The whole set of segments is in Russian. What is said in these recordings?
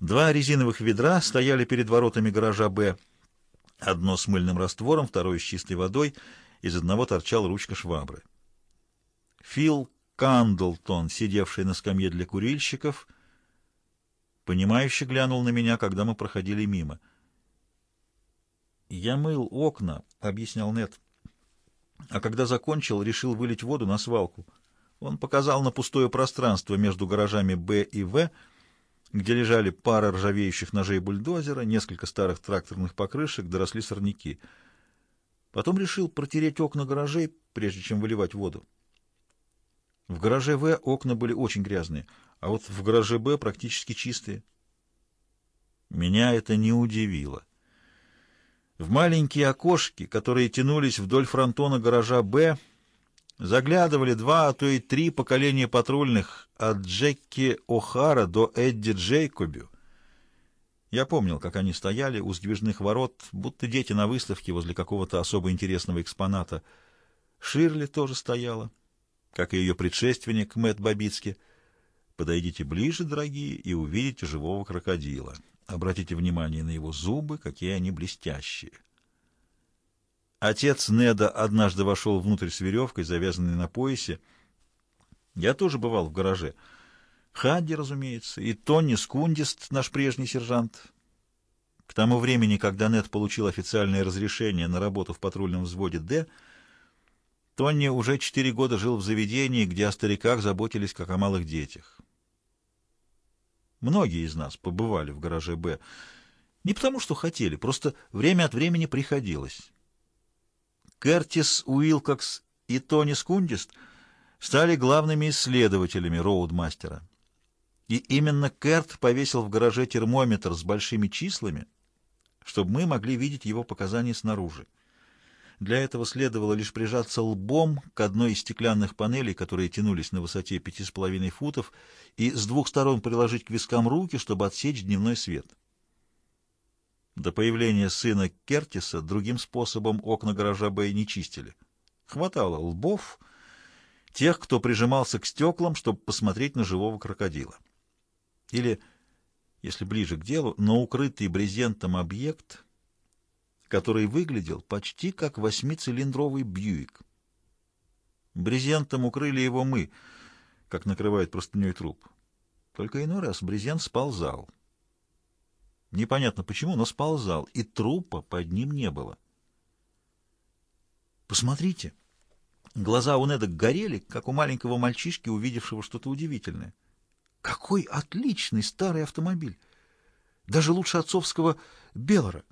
Два резиновых ведра стояли перед воротами гаража «Б». Одно с мыльным раствором, второе с чистой водой. Из одного торчала ручка швабры. Фил Кандлтон, сидевший на скамье для курильщиков, понимающе глянул на меня, когда мы проходили мимо. «Я мыл окна», — объяснял Нет. «А когда закончил, решил вылить воду на свалку. Он показал на пустое пространство между гаражами «Б» и «В», где лежали пара ржавеющих ножей бульдозера, несколько старых тракторных покрышек, доросли сорняки. Потом решил протереть окна гаражей, прежде чем выливать воду. В гараже В окна были очень грязные, а вот в гараже Б практически чистые. Меня это не удивило. В маленькие окошки, которые тянулись вдоль фронтона гаража «Б», заглядывали два, а то и три поколения патрульных от Джекки О'Хара до Эдди Джейкобю. Я помнил, как они стояли у сдвижных ворот, будто дети на выставке возле какого-то особо интересного экспоната. Ширли тоже стояла, как и ее предшественник Мэтт Бабицки. Подойдите ближе, дорогие, и увидите живого крокодила. Обратите внимание на его зубы, какие они блестящие. Отец Неда однажды вошел внутрь с веревкой, завязанной на поясе. Я тоже бывал в гараже. Хадди, разумеется, и Тони Скундист, наш прежний сержант. К тому времени, когда Нед получил официальное разрешение на работу в патрульном взводе «Д», Тони уже четыре года жил в заведении, где о стариках заботились, как о малых детях. Многие из нас побывали в гараже «Б». Не потому, что хотели, просто время от времени приходилось. Кертис Уилкокс и Тони Скундист стали главными исследователями роудмастера. И именно Керт повесил в гараже термометр с большими числами, чтобы мы могли видеть его показания снаружи. Для этого следовало лишь прижаться лбом к одной из стеклянных панелей, которые тянулись на высоте пяти с половиной футов, и с двух сторон приложить к вискам руки, чтобы отсечь дневной свет. До появления сына Кертиса другим способом окна гаража Бэй не чистили. Хватало лбов, тех, кто прижимался к стеклам, чтобы посмотреть на живого крокодила. Или, если ближе к делу, на укрытый брезентом объект — который выглядел почти как восьмицилиндровый Бьюик. Брезентом укрыли его мы, как накрывает простыней труп. Только иной раз брезент сползал. Непонятно почему, но сползал, и трупа под ним не было. «Посмотрите!» Глаза у Неда горели, как у маленького мальчишки, увидевшего что-то удивительное. «Какой отличный старый автомобиль! Даже лучше отцовского Беллара!»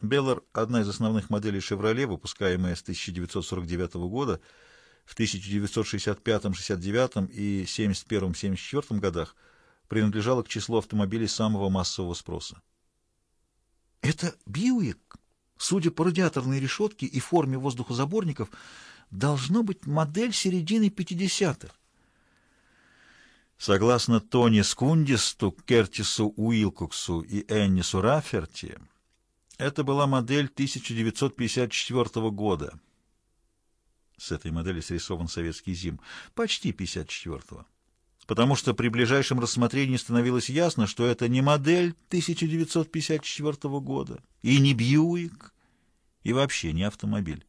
Беллар — одна из основных моделей «Шевроле», выпускаемая с 1949 года. В 1965-69 и 71-74 годах принадлежала к числу автомобилей самого массового спроса. Это Бьюик, судя по радиаторной решетке и форме воздухозаборников, должно быть модель середины 50-х. Согласно Тони Скундисту, Кертису Уилкоксу и Эннису Рафферти, это была модель 1954 года. С этой модели срисован советский ЗИМ. Почти 54-го. Потому что при ближайшем рассмотрении становилось ясно, что это не модель 1954 года, и не Бьюик, и вообще не автомобиль.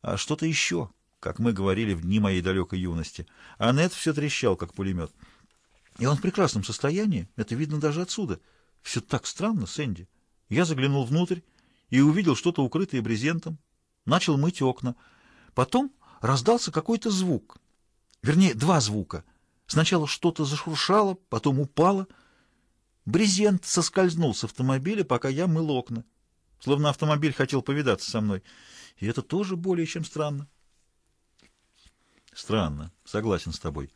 А что-то еще, как мы говорили в дни моей далекой юности. Аннет все трещал, как пулемет. И он в прекрасном состоянии, это видно даже отсюда. Все так странно, Сэнди. Я заглянул внутрь и увидел что-то укрытое брезентом, начал мыть окна. Потом раздался какой-то звук. Вернее, два звука. Сначала что-то зашуршало, потом упало. Брезент соскользнул с автомобиля, пока я мыл окна. Словно автомобиль хотел повидаться со мной. И это тоже более чем странно. Странно, согласен с тобой.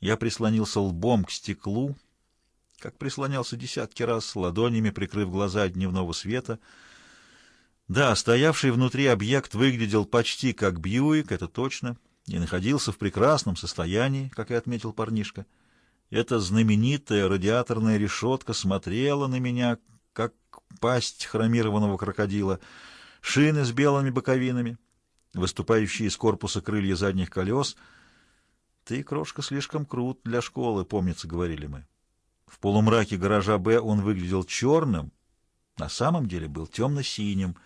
Я прислонился лбом к стеклу, как прислонялся десятки раз, ладонями прикрыв глаза от дневного света. Да, стоявший внутри объект выглядел почти как Бьюик, это точно, и находился в прекрасном состоянии, как и отметил парнишка. Эта знаменитая радиаторная решетка смотрела на меня, как пасть хромированного крокодила, шины с белыми боковинами, выступающие из корпуса крылья задних колес. «Ты, крошка, слишком крут для школы», — помнится, говорили мы. В полумраке гаража «Б» он выглядел черным, на самом деле был темно-синим.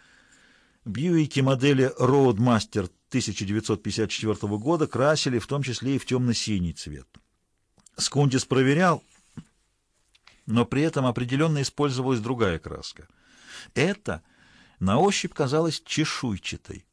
Бьюики модели Roadmaster 1954 года красили в том числе и в темно-синий цвет. Скундис проверял, но при этом определенно использовалась другая краска. Это на ощупь казалось чешуйчатой.